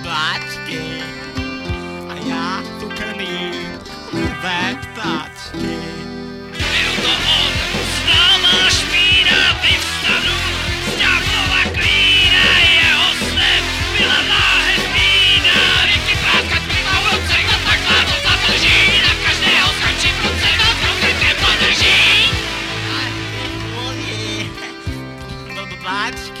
obláčky a já cukrný ve ptáčky. Byl to on, známá špína, vyvstanu z ďáblova klína, jeho snem byla náhez mína. Ryky pláskat klima v ruce, kdo tak vládu zadrží, na každého skončí v ruce, na druhý tě podrží. A ty vůni, do.